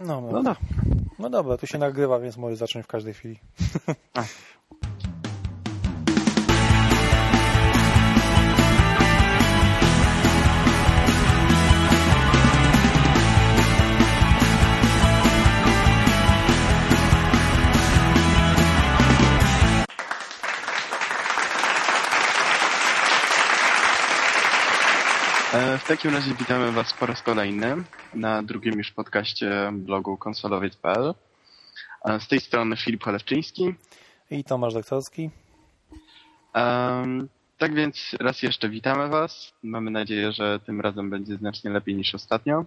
No, no, no. no dobra, tu się nagrywa, więc możesz zacząć w każdej chwili. w takim razie witamy Was po raz kolejny na drugim już podcaście blogu konsolowiec.pl. E, z tej strony Filip Chalewczyński. I Tomasz Doktorski. Um, tak więc raz jeszcze witamy Was. Mamy nadzieję, że tym razem będzie znacznie lepiej niż ostatnio.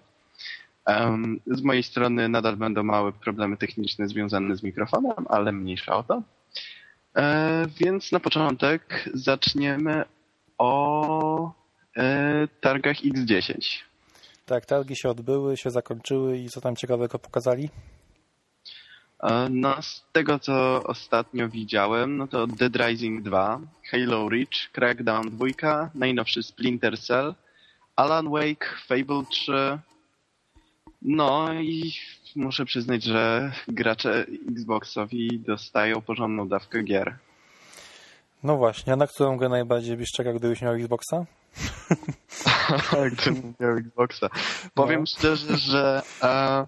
Um, z mojej strony nadal będą małe problemy techniczne związane z mikrofonem, ale mniejsza o to. E, więc na początek zaczniemy o targach X10. Tak, targi się odbyły, się zakończyły i co tam ciekawego pokazali? E, no, z tego co ostatnio widziałem, no to Dead Rising 2, Halo Reach, Crackdown 2, najnowszy Splinter Cell, Alan Wake, Fable 3. No i muszę przyznać, że gracze Xboxowi dostają porządną dawkę gier. No właśnie, a na którą grę najbardziej byś czekał, gdybyś miał Xboxa? Gdybym miał Xboxa. Powiem no. szczerze, że e,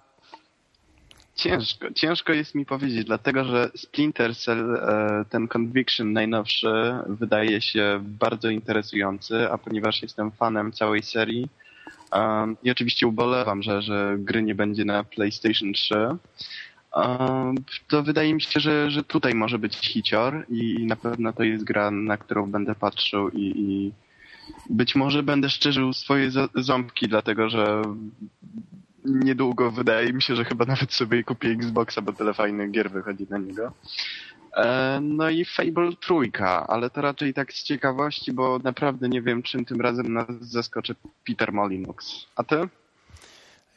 ciężko, ciężko jest mi powiedzieć, dlatego że Splinter Cell, e, ten Conviction najnowszy, wydaje się bardzo interesujący, a ponieważ jestem fanem całej serii e, i oczywiście ubolewam, że, że gry nie będzie na PlayStation 3, to wydaje mi się, że, że tutaj może być hicior i na pewno to jest gra, na którą będę patrzył i, i być może będę szczerzył swoje ząbki, dlatego że niedługo wydaje mi się, że chyba nawet sobie kupię Xboxa, bo tyle fajnych gier wychodzi na niego. E, no i Fable trójka, ale to raczej tak z ciekawości, bo naprawdę nie wiem, czym tym razem nas zaskoczy Peter Molinux. A ty?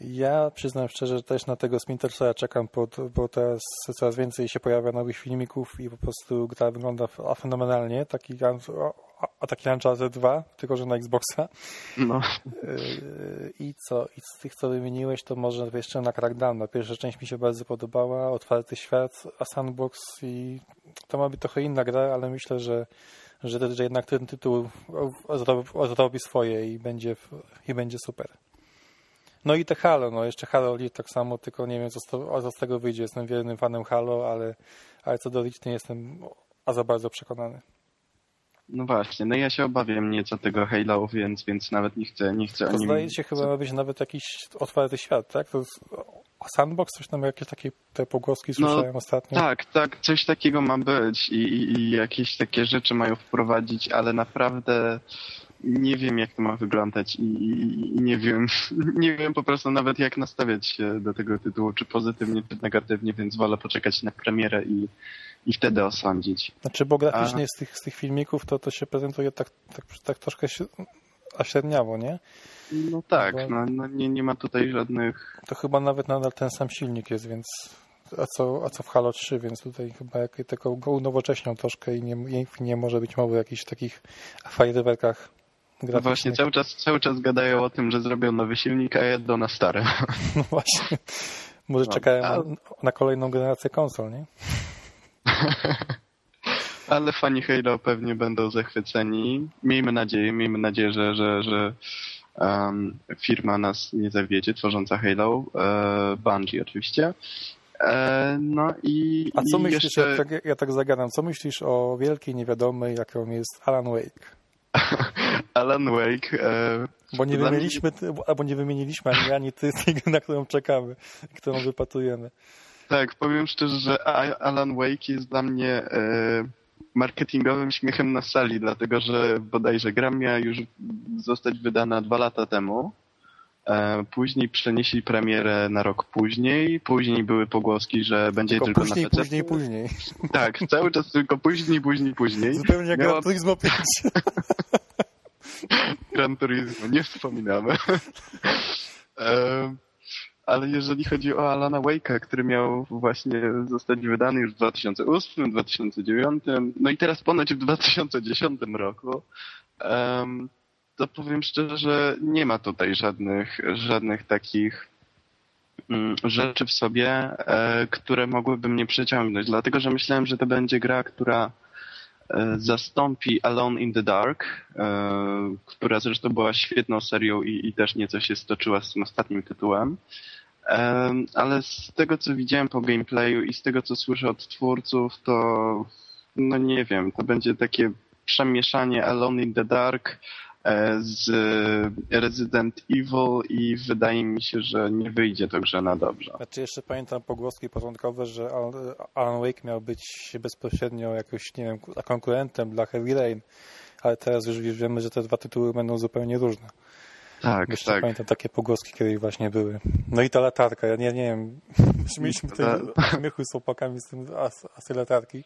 Ja przyznam szczerze, że też na tego Splinter czekam, pod, bo teraz coraz więcej się pojawia nowych filmików i po prostu gra wygląda fenomenalnie. Taki, a taki Uncharted 2, tylko że na Xboxa. No. Y, I co? I z tych, co wymieniłeś, to może jeszcze na Crackdown. Pierwsza część mi się bardzo podobała, otwarty świat, a Sandbox i to ma być trochę inna gra, ale myślę, że że, że jednak ten tytuł zrobi swoje i będzie, i będzie super. No i te Halo, no jeszcze Halo Elite tak samo, tylko nie wiem co z, to, co z tego wyjdzie. Jestem wiernym fanem Halo, ale, ale co do Elite nie jestem a za bardzo przekonany. No właśnie, no ja się obawiam nieco tego Halo, więc, więc nawet nie chcę, nie chcę to o nim... zdaje się chyba ma być nawet jakiś otwarty świat, tak? To jest... Sandbox, coś tam, jakieś takie te pogłoski no, słyszałem no, ostatnio. Tak, tak, coś takiego ma być i, i, i jakieś takie rzeczy mają wprowadzić, ale naprawdę nie wiem, jak to ma wyglądać i, i, i, nie wiem, nie wiem po prostu nawet jak nastawiać się do tego tytułu, czy pozytywnie, czy negatywnie, więc wolę poczekać na premierę i, i wtedy osądzić. Znaczy, bo graficznie A... z, tych, z tych filmików to, to się prezentuje tak, tak, tak troszkę ośredniawo, nie? No tak, bo... no, no nie, nie ma tutaj żadnych... To chyba nawet nadal ten sam silnik jest, więc a co, a co w Halo 3, więc tutaj chyba jak, tylko go unowocześnią troszkę i nie, nie może być mowy o jakichś takich fajerwerkach no właśnie, cały czas, cały czas gadają o tym, że zrobią nowy silnik, a jedą na stare. No właśnie. Może no, czekają a... na, na kolejną generację konsol, nie? Ale fani Halo pewnie będą zachwyceni. Miejmy nadzieję, miejmy nadzieję, że, że, że um, firma nas nie zawiedzie, tworząca Halo. E, Bungie oczywiście. E, no i. A co i myślisz, jeszcze... ja, tak, ja tak zagadam, co myślisz o wielkiej niewiadomej, jaką jest Alan Wake? Alan Wake. E, bo nie wymieniliśmy, albo nie wymieniliśmy ani, ani ty, na którą czekamy, którą wypatrujemy. Tak, powiem szczerze, że Alan Wake jest dla mnie e, marketingowym śmiechem na sali, dlatego że bodajże gra miała już zostać wydana dwa lata temu. E, później przenieśli premierę na rok później. Później były pogłoski, że będzie tylko, tylko później, na PC. Później, później, Tak, cały czas tylko później, później, później. Zupełnie jak Miała... Gran Turismo 5. Gran Turismo, nie wspominamy. E, ale jeżeli chodzi o Alana Wake'a, który miał właśnie zostać wydany już w 2008, 2009, no i teraz ponoć w 2010 roku, to powiem szczerze, nie ma tutaj żadnych, żadnych takich mm, rzeczy w sobie, e, które mogłyby mnie przeciągnąć, dlatego że myślałem, że to będzie gra, która e, zastąpi Alone in the Dark, która zresztą była świetną serią i, i też nieco się stoczyła z tym ostatnim tytułem. Ale z tego, co widziałem po gameplayu i z tego, co słyszę od twórców, to no nie wiem, to będzie takie przemieszanie Alone in the Dark e, z Resident Evil i wydaje mi się, że nie wyjdzie to grze na dobrze. Znaczy jeszcze pamiętam pogłoski początkowe, że Alan Wake miał być bezpośrednio jakoś, nie wiem, konkurentem dla Heavy Rain, ale teraz już wiemy, że te dwa tytuły będą zupełnie różne. Tak, Jeszcze tak. pamiętam takie pogłoski, kiedy właśnie były. No i ta latarka, ja nie, nie wiem, mieliśmy tutaj śmiechu z opakami z tym, a, a z tej latarki.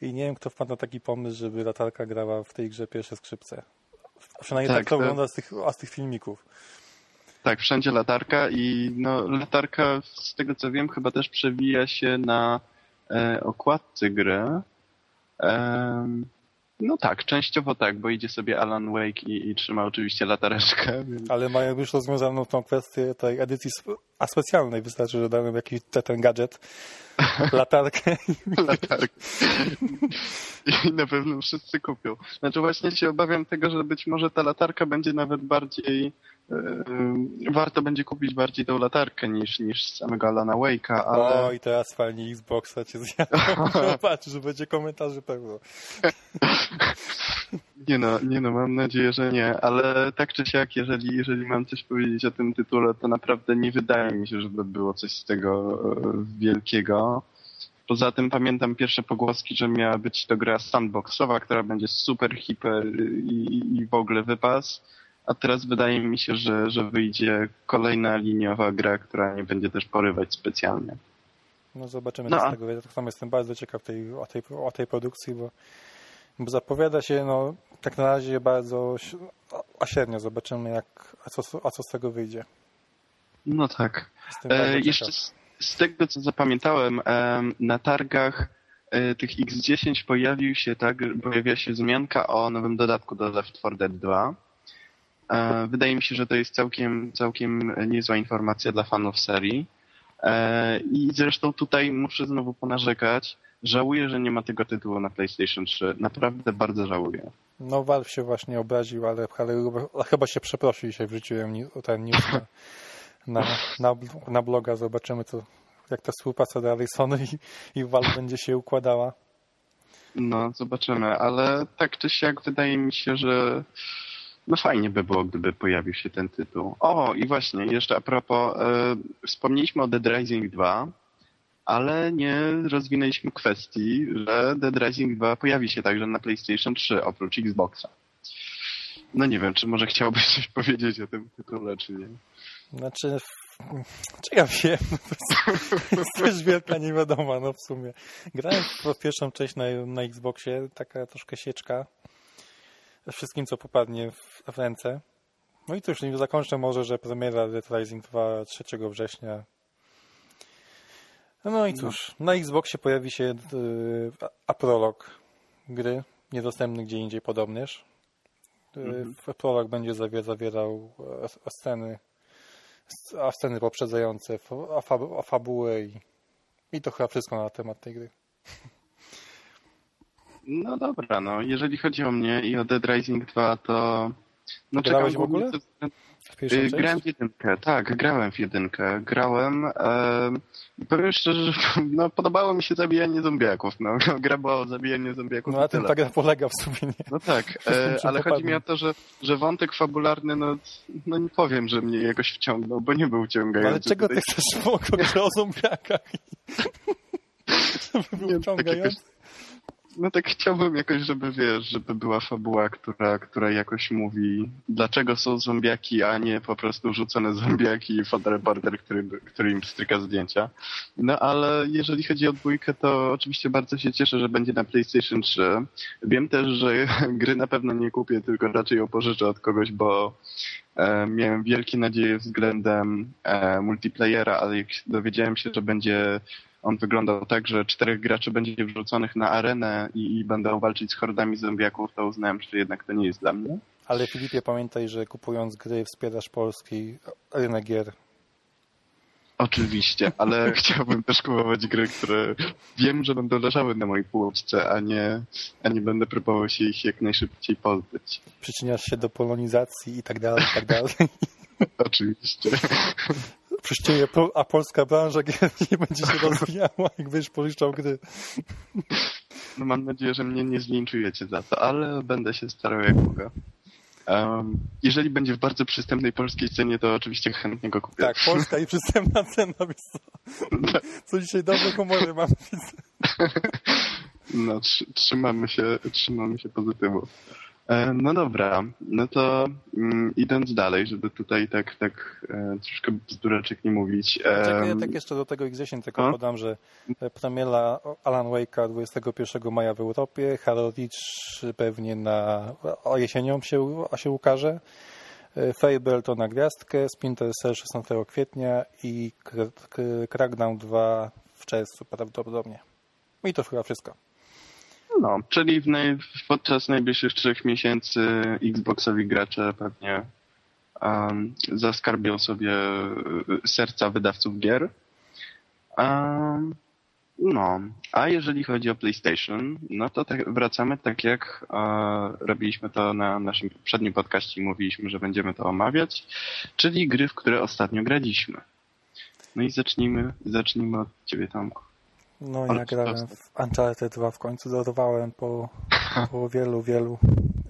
I nie wiem, kto wpadł na taki pomysł, żeby latarka grała w tej grze pierwsze skrzypce. Przynajmniej tak, tak to, wygląda z tych, a z tych filmików. Tak, wszędzie latarka i no, latarka, z tego co wiem, chyba też przewija się na e, okładce gry. E, no tak, częściowo tak, bo idzie sobie Alan Wake i, i trzyma oczywiście latareczkę. Więc... Ale mają już rozwiązaną tą kwestię tej edycji a specjalnej. Wystarczy, że damy jakiś ten gadżet, latarkę. latarkę. I na pewno wszyscy kupią. Znaczy właśnie się obawiam tego, że być może ta latarka będzie nawet bardziej warto będzie kupić bardziej tą latarkę niż, niż samego Alana Wake'a, ale... O, i teraz fani Xboxa cię zjadą. Patrz, że będzie komentarzy pełno. nie no, nie no, mam nadzieję, że nie, ale tak czy siak, jeżeli, jeżeli mam coś powiedzieć o tym tytule, to naprawdę nie wydaje mi się, żeby było coś z tego e, wielkiego. Poza tym pamiętam pierwsze pogłoski, że miała być to gra sandboxowa, która będzie super, hiper i, i w ogóle wypas a teraz wydaje mi się, że, że wyjdzie kolejna liniowa gra, która nie będzie też porywać specjalnie. No zobaczymy no. z tego. Ja tak samo jestem bardzo ciekaw tej, o, tej, o tej produkcji, bo, bo zapowiada się no, tak na razie bardzo a średnio. Zobaczymy, jak, a, co, a co z tego wyjdzie. No tak. E, jeszcze z, z, tego, co zapamiętałem, e, na targach e, tych X10 pojawił się, tak, pojawia się wzmianka o nowym dodatku do Left 4 Dead 2 E, wydaje mi się, że to jest całkiem, całkiem niezła informacja dla fanów serii. E, I zresztą tutaj muszę znowu ponarzekać. Żałuję, że nie ma tego tytułu na PlayStation 3. Naprawdę bardzo żałuję. No Valve się właśnie obraził, ale, ale chyba się przeprosił się wrzuciłem ten news na, na, na bloga. Zobaczymy, co, jak ta współpraca dalej Sony i, i Valve będzie się układała. No, zobaczymy, ale tak czy siak wydaje mi się, że no fajnie by było, gdyby pojawił się ten tytuł. O, i właśnie, jeszcze a propos, e, wspomnieliśmy o Dead Rising 2, ale nie rozwinęliśmy kwestii, że Dead Rising 2 pojawi się także na PlayStation 3 oprócz Xboxa. No nie wiem, czy może chciałbyś coś powiedzieć o tym tytule, czy nie? Znaczy, czy ja wiem? Jest wielka niewiadoma, no w sumie. Grałem w pierwszą część na, na Xboxie, taka troszkę sieczka wszystkim, co popadnie w, ręce. No i cóż, zakończę może, że premiera Dead Rising 2 3 września. No i cóż, na Xboxie pojawi się yy, aprolog gry, niedostępny gdzie indziej podobnież. Yy, mhm. Prolog będzie zawierał a sceny, a sceny poprzedzające, a fabułę i, i to chyba wszystko na temat tej gry. No dobra, no. Jeżeli chodzi o mnie i o Dead Rising 2, to... No, grałeś w ogóle? Y, grałem w jedynkę, tak, grałem w jedynkę. Grałem. E, powiem szczerze, że no, podobało mi się zabijanie zombiaków. No. Gra była o zabijaniu zombiaków. No a tym ta gra polega w sumie. Nie? No tak, e, ale chodzi mi o to, że, że wątek fabularny, no, no nie powiem, że mnie jakoś wciągnął, bo nie był ciągający. No, ale czego tutaj. ty chcesz w o zombiakach? Żeby był wciągający? No tak chciałbym jakoś, żeby wiesz, żeby była fabuła, która, która jakoś mówi, dlaczego są zombiaki, a nie po prostu rzucone zombiaki i fotoreporter, który, który im stryka zdjęcia. No ale jeżeli chodzi o dwójkę, to oczywiście bardzo się cieszę, że będzie na PlayStation 3. Wiem też, że gry na pewno nie kupię, tylko raczej ją pożyczę od kogoś, bo e, miałem wielkie nadzieje względem e, multiplayera, ale jak dowiedziałem się, że będzie on wyglądał tak, że czterech graczy będzie wrzuconych na arenę i, i będą walczyć z hordami zombiaków, to uznałem, że jednak to nie jest dla mnie. Ale Filipie, pamiętaj, że kupując gry wspierasz polski rynek gier. Oczywiście, ale chciałbym też kupować gry, które wiem, że będą leżały na mojej półce, a nie, a nie będę próbował się ich jak najszybciej pozbyć. Przyczyniasz się do polonizacji i tak dalej, i tak dalej. Oczywiście. Przyczynie, a polska branża nie będzie się rozwijała, jak będziesz pożyczał gry. No mam nadzieję, że mnie nie zlinczujecie za to, ale będę się starał jak mogę. Um, jeżeli będzie w bardzo przystępnej polskiej cenie, to oczywiście chętnie go kupię. Tak, polska i przystępna cena, więc co, co dzisiaj dobre humory mamy. No, trzymamy się, trzymamy się pozytywu. E, no dobra, no to mm, idąc dalej, żeby tutaj tak, tak e, troszkę bzdureczek nie mówić. E, Czekaj, ja tak jeszcze do tego X10 tylko podam, że premiera Alan Wake'a 21 maja w Europie, Harold pewnie na o jesienią się, się ukaże. E, Fable to na gwiazdkę, Splinter Cell 16 kwietnia i Crackdown 2 w czerwcu prawdopodobnie. I to chyba wszystko. No, czyli w naj, podczas najbliższych trzech miesięcy Xboxowi gracze pewnie um, zaskarbią sobie serca wydawców gier. Um, no, a jeżeli chodzi o PlayStation, no to tak, wracamy tak jak e, robiliśmy to na naszym poprzednim podcaście i mówiliśmy, że będziemy to omawiać, czyli gry, w które ostatnio graliśmy. No i zacznijmy, zacznijmy od ciebie, Tomku. No ja grałem w Uncharted 2 w końcu dodawałem po, po wielu, wielu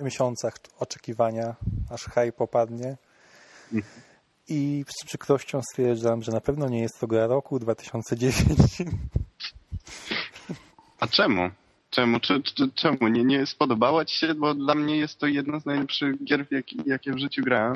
miesiącach oczekiwania, aż haj popadnie. I z przykrością stwierdzam, że na pewno nie jest to gra roku 2009. A czemu? Czemu? Czy, czy, czemu? Nie, nie spodobała ci się? Bo dla mnie jest to jedna z najlepszych gier, jakie, jakie w życiu grałem.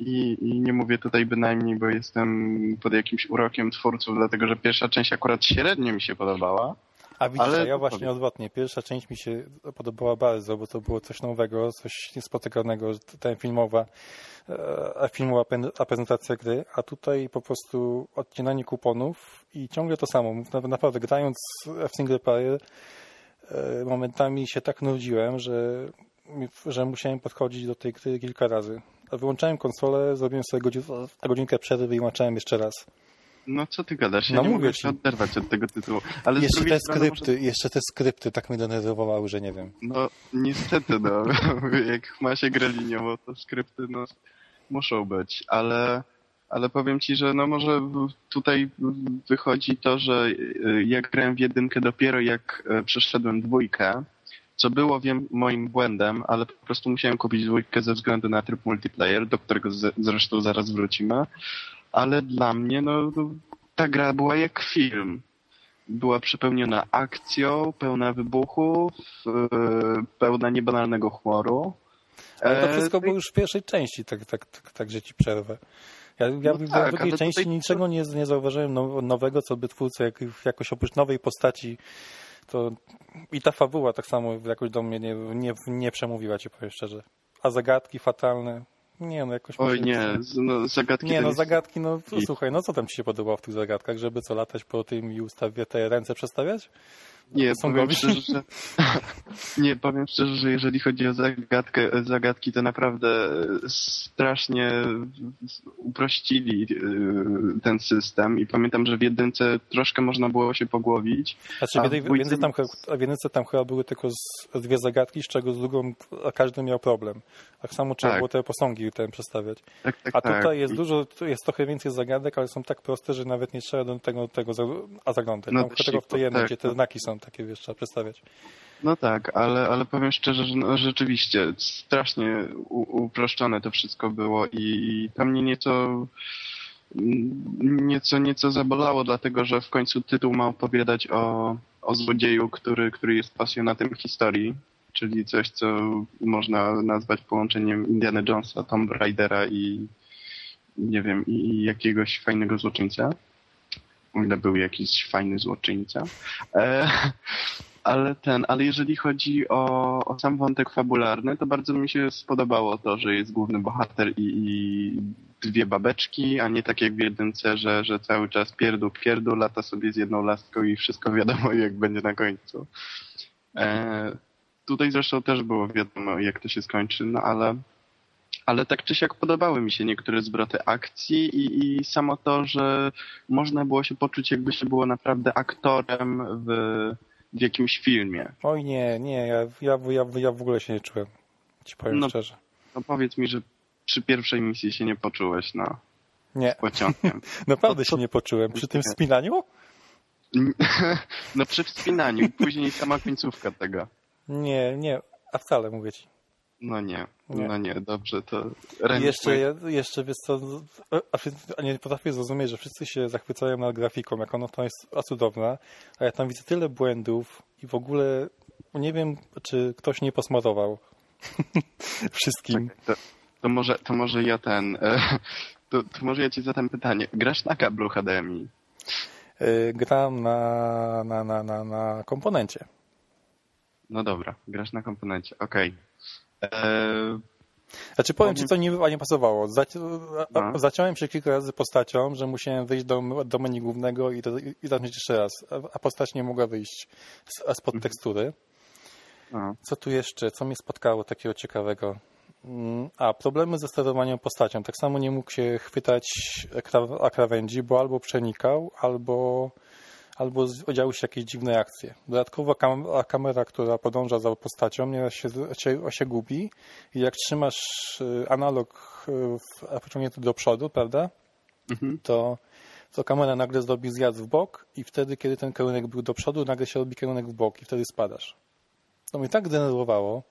I, I nie mówię tutaj bynajmniej, bo jestem pod jakimś urokiem twórców, dlatego że pierwsza część akurat średnio mi się podobała. A widzisz, ale... ja właśnie odwrotnie. Pierwsza część mi się podobała bardzo, bo to było coś nowego, coś niespotykanego, ten filmowa, e, filmowa prezentacja gry, a tutaj po prostu odcinanie kuponów i ciągle to samo. Naprawdę grając w single player e, momentami się tak nudziłem, że, że musiałem podchodzić do tej gry kilka razy. Wyłączałem konsolę, zrobiłem sobie godzinę, godzinkę przerwy i włączałem jeszcze raz. No co ty gadasz? Ja no nie mówię mogę się oderwać od tego tytułu. Ale jeszcze te skrypty, może... jeszcze te skrypty tak mnie denerwowały, że nie wiem. No niestety, no. Jak ma się grę liniowo, to skrypty no, muszą być, ale, ale powiem ci, że no może tutaj wychodzi to, że y, ja grałem w jedynkę dopiero jak e, przeszedłem dwójkę, co było, wiem, moim błędem, ale po prostu musiałem kupić dwójkę ze względu na tryb multiplayer, do którego zresztą zaraz wrócimy. Ale dla mnie, no, ta gra była jak film. Była przepełniona akcją, pełna wybuchów, e, pełna niebanalnego humoru. Ale to e, wszystko było już w pierwszej części, tak, tak, tak, tak że ci przerwę. Ja, ja no w tak, drugiej części tutaj... niczego nie, nie zauważyłem nowego, co by twórcy jak, jakoś oprócz nowej postaci to i ta fabuła tak samo jakoś do mnie nie, nie, nie przemówiła, ci powiem szczerze. A zagadki fatalne, nie no, jakoś... Oj nie, no, zagadki... Nie no, zagadki, no I... słuchaj, no co tam ci się podobało w tych zagadkach, żeby co, latać po tym i ustawię te ręce przestawiać? Nie, powiem szczerze, że... nie, powiem szczerze, że jeżeli chodzi o zagadkę, zagadki, to naprawdę strasznie uprościli y, ten system i pamiętam, że w jedynce troszkę można było się pogłowić. Znaczy, a w jedynce tam, w jedynce tam chyba były tylko z, dwie zagadki, z czego z drugą każdy miał problem. Tak samo trzeba tak. było te posągi ten przestawiać. Tak, tak, a tutaj tak. jest dużo, jest trochę więcej zagadek, ale są tak proste, że nawet nie trzeba do tego, tego a zaglądać. No, tam tylko w tej jednej, tak, gdzie te znaki są takie, wiesz, trzeba przedstawiać. No tak, ale, ale powiem szczerze, że no, rzeczywiście strasznie u, uproszczone to wszystko było i, i to mnie nieco nieco, nieco zabolało, dlatego że w końcu tytuł ma opowiadać o, o złodzieju, który, który jest pasjonatem historii, czyli coś, co można nazwać połączeniem Indiana Jonesa, Tomb Raidera i nie wiem, i jakiegoś fajnego złoczyńca o ile był jakiś fajny złoczyńca. E, ale ten, ale jeżeli chodzi o, o sam wątek fabularny, to bardzo mi się spodobało to, że jest główny bohater i, i dwie babeczki, a nie tak jak w jedynce, że, że cały czas pierdół, pierdół, lata sobie z jedną laską i wszystko wiadomo jak będzie na końcu. E, tutaj zresztą też było wiadomo jak to się skończy, no ale ale tak czy siak podobały mi się niektóre zwroty akcji i, i samo to, że można było się poczuć, jakby się było naprawdę aktorem w, w jakimś filmie. Oj nie, nie, ja, ja, ja, ja w ogóle się nie czułem. Ci powiem No, szczerze. No powiedz mi, że przy pierwszej misji się nie poczułeś, no, Nie, z pociągiem. naprawdę to- się nie poczułem. Przy tym wspinaniu? No przy wspinaniu, później sama końcówka tego. Nie, nie, a wcale mówię ci. No nie, Nie. no nie, dobrze, to ręcznie. jeszcze, jeszcze wiesz co, a, a nie potrafię zrozumieć, że wszyscy się zachwycają nad grafiką, jak ona to jest cudowna, a ja tam widzę tyle błędów i w ogóle nie wiem, czy ktoś nie posmarował wszystkim. To, to, może, to może ja ten, e, to, to może ja ci zadam pytanie. Grasz na kablu HDMI? Y, Gram na, na, na, na, na komponencie. No dobra, grasz na komponencie, okej. E, Znaczy powiem ci, co nie, nie pasowało. Zaci No. zaciąłem się kilka razy postacią, że musiałem wyjść do, do menu głównego i, do, i zacząć jeszcze raz, a, postać nie mogła wyjść z, spod tekstury. no, Co tu jeszcze? Co mnie spotkało takiego ciekawego? Mm, A, problemy ze sterowaniem postacią. Tak samo nie mógł się chwytać kra- krawędzi, bo albo przenikał, albo, albo działy się jakieś dziwne akcje. Dodatkowo kam kamera, która podąża za postacią, nieraz się, się, się gubi i jak trzymasz y, analog y, pociągnięty do przodu, prawda, mhm. to, to kamera nagle zrobi zjazd w bok i wtedy, kiedy ten kierunek był do przodu, nagle się robi kierunek w bok i wtedy spadasz. To mnie tak denerwowało.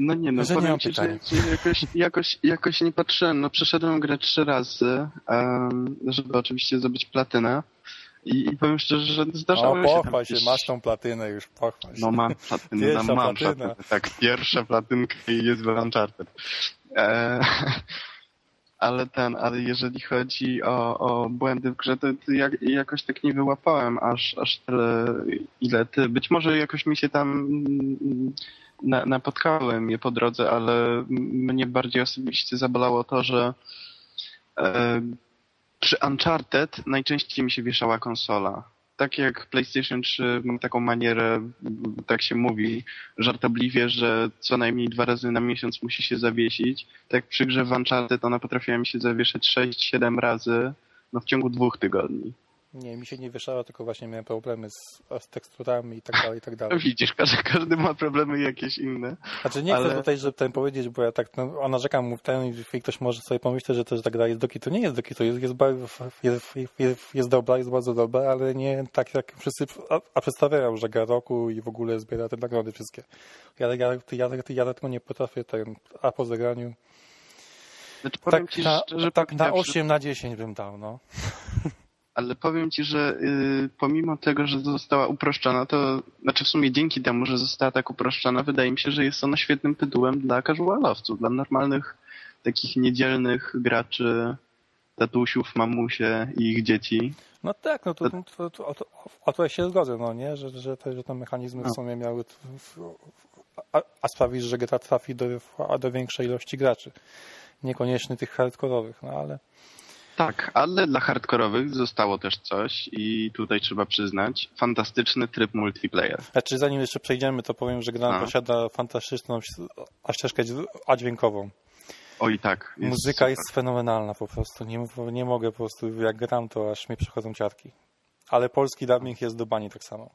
No nie, no powiem ci, że, jakoś, jakoś, jakoś nie patrzyłem. No przeszedłem grę trzy razy, em, żeby oczywiście zdobyć platynę. I, I powiem szczerze, że zdarzało O, się tam pochwal się, jakieś- masz tą platynę już, pochwal się. No mam platynę, Pierwsza no, mam platyna. platynę. Tak, pierwsza platynka i jest w Uncharted. E, ale ten, ale jeżeli chodzi o, o błędy w grze, to, to jak, jakoś tak nie wyłapałem aż, aż tyle, ile ty. Być może jakoś mi się tam mm, na, napotkałem je po drodze, ale mnie bardziej osobiście zabolało to, że e, przy Uncharted najczęściej mi się wieszała konsola. Tak jak PlayStation 3 mam taką manierę, tak się mówi, żartobliwie, że co najmniej dwa razy na miesiąc musi się zawiesić. Tak przy grze w Uncharted ona potrafiła mi się zawieszać 6-7 razy no, w ciągu dwóch tygodni. Nie, mi się nie wieszało, tylko właśnie miałem problemy z, z teksturami i tak dalej, i tak dalej. widzisz, każdy, każdy ma problemy jakieś inne. Znaczy nie chcę ale- tutaj, żeby ten powiedzieć, bo ja tak, no, narzekam mu ten i ktoś może sobie pomyśleć, że też ta gra jest do kitu. Nie jest do kitu, jest, jest, jest, jest, jest dobra, jest bardzo dobra, ale nie tak jak wszyscy a, a przedstawiają, że gra roku i w ogóle zbiera te nagrody wszystkie. Ja, ja, ja, ja, ja tego nie potrafię, ten, a po zagraniu. Znaczy, Tak ci na, szczerze, tak na powiedziawszy- 8 na 10 bym dał, no. Ale powiem ci, że y, pomimo tego, że została uproszczona, to znaczy w sumie dzięki temu, że została tak uproszczona, wydaje mi się, że jest ona świetnym tytułem dla casualowców, dla normalnych, takich niedzielnych graczy, tatusiów, mamusie i ich dzieci. No tak, no to, to, to, to, to, o to ja się zgodzę, no nie, że, że, te, że te mechanizmy w No. sumie miały, w- a, a sprawisz, że gra trafi do, do większej ilości graczy. Niekoniecznie tych hardkorowych, no ale Tak, ale dla hardkorowych zostało też coś i tutaj trzeba przyznać, fantastyczny tryb multiplayer. Znaczy, zanim jeszcze przejdziemy, to powiem, że gra A. posiada fantastyczną ścieżkę dźwiękową. Oj tak. jest Muzyka super. jest fenomenalna po prostu. Nie, nie mogę po prostu, jak gram, to aż mi przychodzą ciarki. Ale polski dubbing jest do bani tak samo.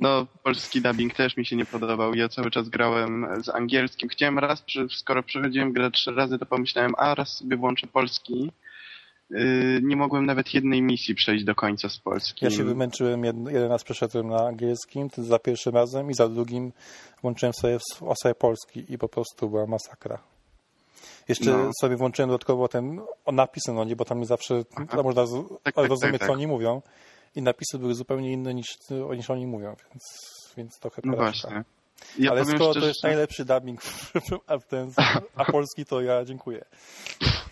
No, polski dubbing też mi się nie podobał. Ja cały czas grałem z angielskim. Chciałem raz, skoro przechodziłem grę trzy razy, to pomyślałem, a raz sobie włączę polski. Yy, nie mogłem nawet jednej misji przejść do końca z polskim. Ja się wymęczyłem, jed, jeden raz przeszedłem na angielskim, za pierwszym razem i za drugim włączyłem sobie, o sobie polski i po prostu była masakra. Jeszcze No. sobie włączyłem dodatkowo ten napisy, no nie, bo tam nie zawsze Aha. można z, tak, tak, rozumieć, tak. co oni mówią. I napisy były zupełnie inne niż, niż oni mówią, więc, więc trochę No porażka. właśnie. Ja Ale skoro szczerze, to jest najlepszy dubbing, a, ten, a polski, to ja dziękuję.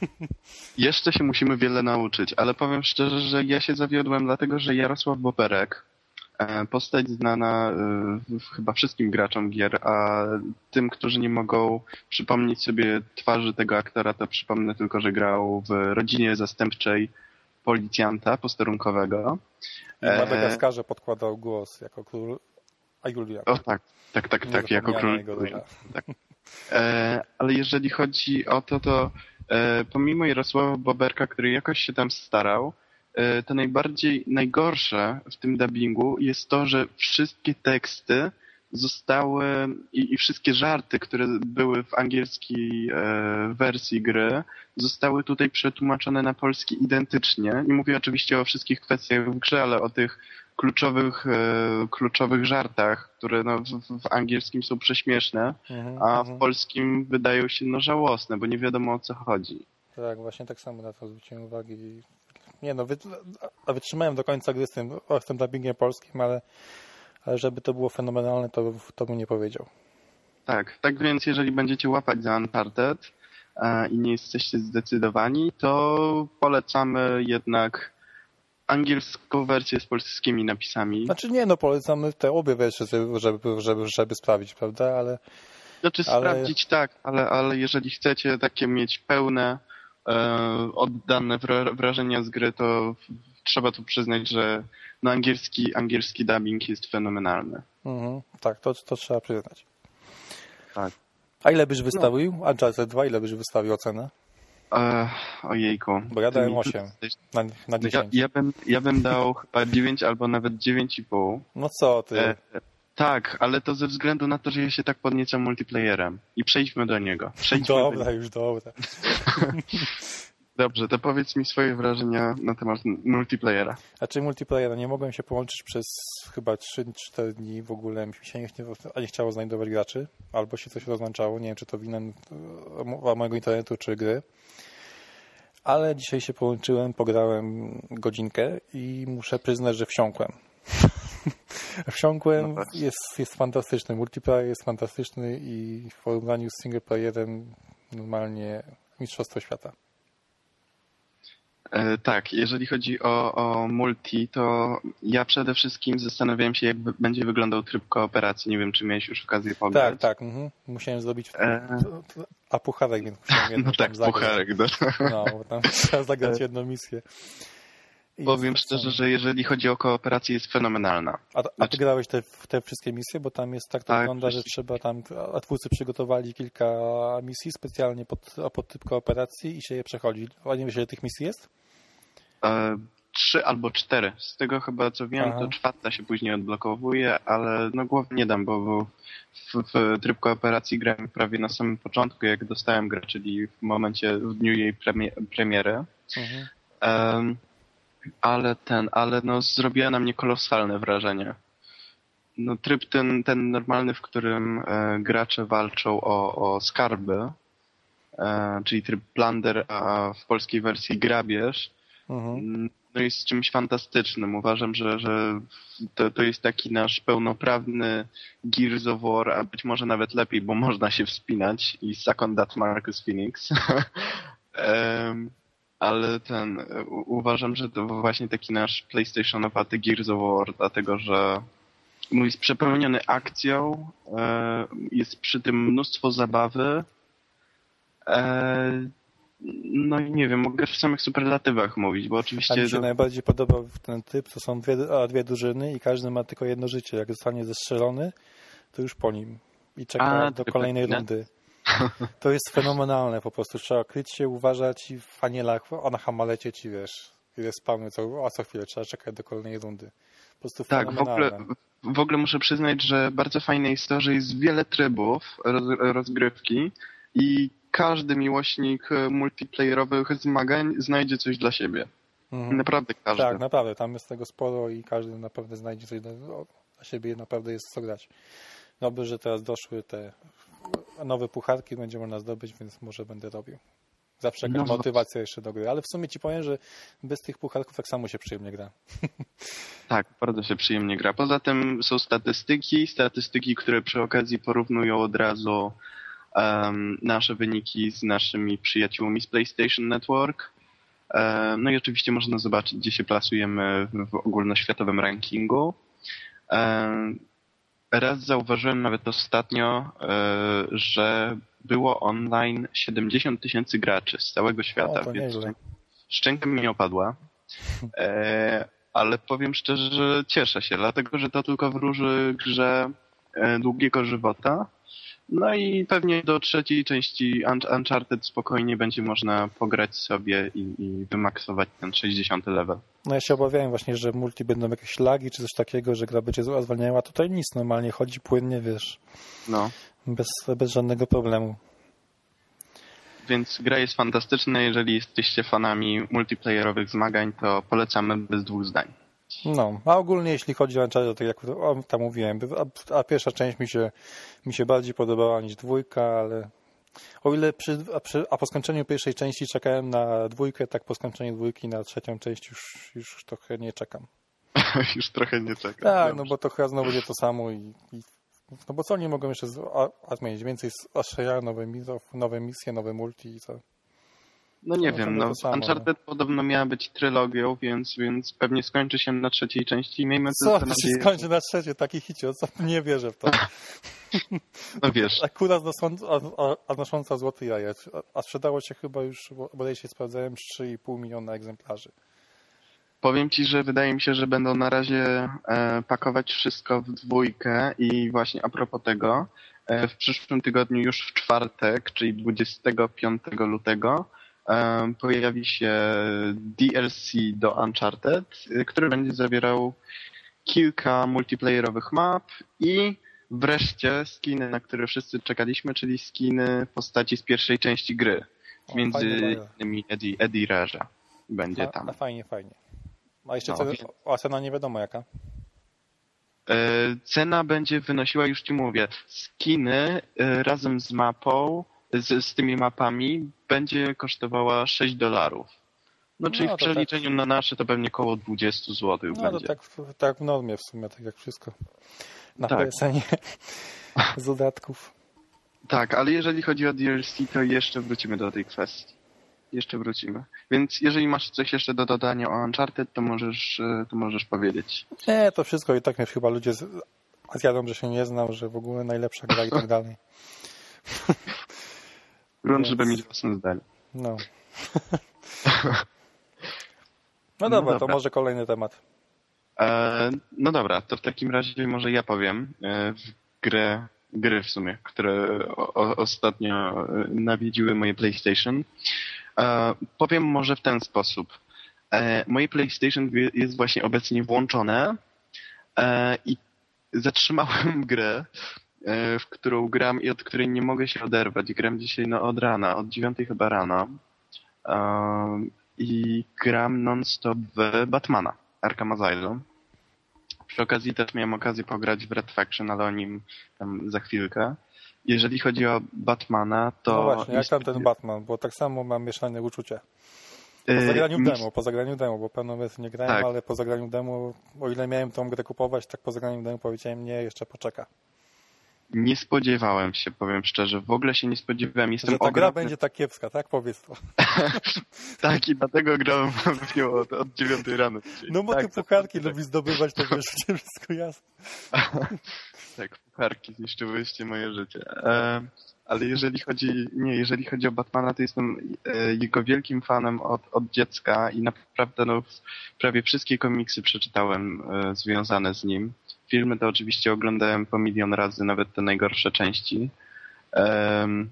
Jeszcze się musimy wiele nauczyć, ale powiem szczerze, że ja się zawiodłem, dlatego że Jarosław Boperek, e, postać znana e, w- chyba wszystkim graczom gier, a tym, którzy nie mogą przypomnieć sobie twarzy tego aktora, to przypomnę tylko, że grał w rodzinie zastępczej policjanta posterunkowego. I E, w Madagaskarze podkładał głos jako król, a Julia. O tak, tak, tak, tak, jako król. Tak. Ale jeżeli chodzi o to, to pomimo Jarosława Boberka, który jakoś się tam starał, e, to najbardziej najgorsze w tym dubbingu jest to, że wszystkie teksty zostały i, i wszystkie żarty, które były w angielskiej e, wersji gry, zostały tutaj przetłumaczone na polski identycznie. Nie mówię oczywiście o wszystkich kwestiach w grze, ale o tych kluczowych, e, kluczowych żartach, które no, w, w angielskim są prześmieszne, Mhm, a w mhm. polskim wydają się no, żałosne, bo nie wiadomo o co chodzi. Tak, właśnie tak samo na to zwróciłem uwagę. Nie no, wy, a wytrzymałem do końca gry z tym, o, z tym dubbingiem polskim, ale, ale żeby to było fenomenalne, to, to bym nie powiedział. Tak, tak więc jeżeli będziecie łapać za Uncharted e, i nie jesteście zdecydowani, to polecamy jednak angielską wersję z polskimi napisami. Znaczy nie, no polecamy te obie wersje, żeby, żeby, żeby, sprawdzić, prawda, ale Znaczy ale- sprawdzić tak, ale, ale jeżeli chcecie takie mieć pełne, e, oddane wra- wrażenia z gry, to trzeba tu przyznać, że no angielski, angielski dubbing jest fenomenalny. mhm, tak, to, to trzeba przyznać. Tak. A ile byś wystawił? Uncharted 2, ile byś wystawił ocenę? E, ojejku. Bo ja dałem mi- 8 na, na Ja, 10. ja, bym, ja bym dał chyba 9 albo nawet 9,5. No co ty? E, tak, ale to ze względu na to, że ja się tak podniecam multiplayerem. I przejdźmy do niego. Przejdźmy do Dobra, niego. już dobra. Dobrze, to powiedz mi swoje wrażenia na temat multiplayera. Znaczy multiplayera nie mogłem się połączyć przez chyba 3-4 dni w ogóle. Mi się nie, nie, chciało znajdować graczy, albo się coś rozłączało. Nie wiem, czy to winem mo- mojego internetu, czy gry. Ale dzisiaj się połączyłem, pograłem godzinkę i muszę przyznać, że wsiąkłem. wsiąkłem, No tak. jest, jest fantastyczny. Multiplayer jest fantastyczny i w porównaniu z singleplayerem normalnie mistrzostwo świata. E, tak, jeżeli chodzi o, o multi, to ja przede wszystkim zastanawiałem się, jak będzie wyglądał tryb kooperacji. Nie wiem, czy miałeś już okazję pograć. Tak, tak. Mhm. Musiałem zrobić. E, A pucharek, więc musiałem jedną no tak, zagrać. pucharek. No. No, bo tam trzeba zagrać jedną misję. I Powiem szczerze, że jeżeli chodzi o kooperację, jest fenomenalna. A, a ty znaczy- grałeś te, te wszystkie misje, bo tam jest tak to Tak, wygląda, że trzeba tam, a twórcy przygotowali kilka misji specjalnie pod, pod typ kooperacji i się je przechodzi. A nie wiesz, ile tych misji jest? E, trzy albo cztery. Z tego chyba co wiem, Aha. to czwarta się później odblokowuje, ale no głowy nie dam, bo, bo w, w tryb kooperacji grałem prawie na samym początku, jak dostałem grę, czyli w momencie, w dniu jej premie, premiery. Mhm. Ale ten, ale no zrobiła na mnie kolosalne wrażenie. No tryb ten, ten normalny, w którym e, gracze walczą o, o skarby, e, czyli tryb plunder, a w polskiej wersji grabież, Mhm. no jest czymś fantastycznym. Uważam, że, że to, to jest taki nasz pełnoprawny Gears of War, a być może nawet lepiej, bo można się wspinać i second that Marcus Phoenix. Em, ale ten, uważam, że to właśnie taki nasz PlayStationowaty Gears of War, dlatego że no jest przepełniony akcją, e, jest przy tym mnóstwo zabawy, e, no i nie wiem, mogę w samych superlatywach mówić, bo A oczywiście... mi się no, najbardziej podobał ten typ, to są dwie, a, dwie drużyny i każdy ma tylko jedno życie. Jak zostanie zestrzelony, to już po nim. I czeka A, do to kolejnej pewnie. rundy. To jest fenomenalne po prostu. Trzeba kryć się, uważać i w anielach, ona ma lecieć i wiesz, ile spamy, co, a co chwilę trzeba czekać do kolejnej rundy. Po prostu Tak, w ogóle, w ogóle muszę przyznać, że bardzo fajne jest to, że jest wiele trybów roz, rozgrywki i każdy miłośnik e, multiplayerowych zmagań znajdzie coś dla siebie. Mhm. Naprawdę każdy. Tak, naprawdę. Tam jest tego sporo i każdy naprawdę znajdzie coś dla, o, dla siebie. Naprawdę jest co grać. Dobrze, że teraz doszły te nowe pucharki, będzie można zdobyć, więc może będę robił. Zawsze jakaś No. motywacja jeszcze do gry. Ale w sumie ci powiem, że bez tych pucharków tak samo się przyjemnie gra. Tak, bardzo się przyjemnie gra. Poza tym są statystyki, statystyki, które przy okazji porównują od razu em, nasze wyniki z naszymi przyjaciółmi z PlayStation Network. Em, no i oczywiście można zobaczyć, gdzie się plasujemy w, ogólnoświatowym rankingu. Em, raz zauważyłem nawet ostatnio, e, że było online 70 tysięcy graczy z całego świata, O, więc nieźle. szczęka mi opadła. E, ale powiem szczerze, że cieszę się, dlatego że to tylko wróży grze e, długiego żywota. No i pewnie do trzeciej części Uncharted spokojnie będzie można pograć sobie i, i wymaksować ten 60 level. No ja się obawiałem właśnie, że multi będą jakieś lagi czy coś takiego, że gra będzie zwalniała. A tutaj nic, normalnie chodzi płynnie, wiesz. No. Bez, bez żadnego problemu. Więc gra jest fantastyczna. Jeżeli jesteście fanami multiplayerowych zmagań, to polecamy bez dwóch zdań. No, a ogólnie jeśli chodzi o Uncharted, to jak tam mówiłem, a, a, pierwsza część mi się, mi się bardziej podobała niż dwójka, ale o ile przy, a, przy, a po skończeniu pierwszej części czekałem na dwójkę, tak po skończeniu dwójki na trzecią część już, już trochę nie czekam. już trochę nie czekam. Tak, no bo to chyba znowu będzie to samo i, i no bo co oni mogą jeszcze z, a, a zmienić? Więcej z nowe, nowe misje, nowe multi i co? No nie no, wiem, no samo, Uncharted no. podobno miała być trylogią, więc, więc pewnie skończy się na trzeciej części. Miejmy co to się skończy na trzeciej, taki hicio, co? Nie wierzę w to. no wiesz. Akurat odnosząca złoty jajec, a sprzedało się chyba już, bodaj się sprawdzałem, 3,5 miliona egzemplarzy. Powiem ci, że wydaje mi się, że będą na razie e, pakować wszystko w dwójkę i właśnie a propos tego, e, w przyszłym tygodniu już w czwartek, czyli 25 lutego, pojawi się DLC do Uncharted, który będzie zawierał kilka multiplayerowych map i wreszcie skiny, na które wszyscy czekaliśmy, czyli skiny postaci z pierwszej części gry. Między innymi Eddie, Eddie Rerze będzie tam. A, fajnie, fajnie. A jeszcze no, cena, a cena nie wiadomo jaka. E, cena będzie wynosiła, już ci mówię, skiny e, razem z mapą, z, z tymi mapami będzie kosztowała 6 dolarów. No czyli no, w przeliczeniu tak... na nasze to pewnie około 20 zł no, będzie. to tak, tak w normie w sumie, tak jak wszystko na tak. PSN z dodatków. Tak, ale jeżeli chodzi o DLC, to jeszcze wrócimy do tej kwestii jeszcze wrócimy. Więc jeżeli masz coś jeszcze do dodania o Uncharted, to możesz, e, to możesz powiedzieć. Nie, to wszystko i tak mnie chyba ludzie zjadą, że się nie znam, że w ogóle najlepsza gra i tak dalej. Grunt, żeby mieć własne zdanie. No. no, dobra, no dobra, to może kolejny temat. E, no dobra, to w takim razie może ja powiem e, w grę, gry w sumie, które o, ostatnio e, nawiedziły moje PlayStation. E, powiem może w ten sposób. E, moje PlayStation jest właśnie obecnie włączone e, i zatrzymałem grę, w którą gram i od której nie mogę się oderwać. Gram dzisiaj no, od rana, od dziewiątej chyba rano. I gram non-stop w Batmana, Arkham Asylum. Przy okazji też miałem okazję pograć w Red Faction, ale o nim tam za chwilkę. Jeżeli chodzi o Batmana, to... No właśnie, jak tam ten Batman? Bo tak samo mam mieszane uczucie. Po yy, zagraniu yy, demo, po zagraniu demo, bo pewną wersję nie grałem, tak. ale po zagraniu demo, o ile miałem tą grę kupować, tak po zagraniu demo powiedziałem, nie, jeszcze poczeka. Nie spodziewałem się, powiem szczerze. W ogóle się nie spodziewałem. Jestem Że ta gra będzie tak kiepska, tak? Powiedz to. tak, i dlatego grałem w nią od, od 9 rano. No bo tak, ty pucharki tak. lubisz zdobywać, to wiesz, wszystko jasne. tak, pucharki zniszczyłyście moje życie. E, ale jeżeli chodzi, nie, jeżeli chodzi o Batmana, to jestem e, jego wielkim fanem od, od dziecka i naprawdę no, prawie wszystkie komiksy przeczytałem e, związane z nim. Filmy to oczywiście oglądałem po milion razy, nawet te najgorsze części. Um,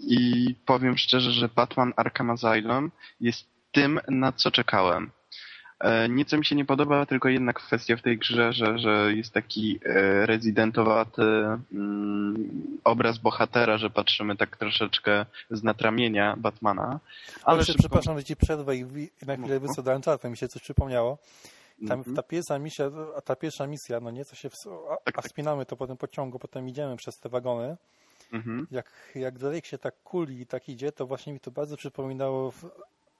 I powiem szczerze, że Batman Arkham Asylum jest tym, na co czekałem. E, nieco mi się nie podoba tylko jedna kwestia w tej grze, że, że jest taki e, rezydentowaty mm, obraz bohatera, że patrzymy tak troszeczkę z natramienia Batmana. Ale szybko... przepraszam, że ci przerwę i na chwilę no. czas, mi się coś przypomniało. Tam -hmm. ta pierwsza misja, ta pierwsza misja, no nieco się, a, tak, a tak. spinamy to po tym pociągu, potem idziemy przez te wagony. -hmm. Jak, jak Drake się tak kuli i tak idzie, to właśnie mi to bardzo przypominało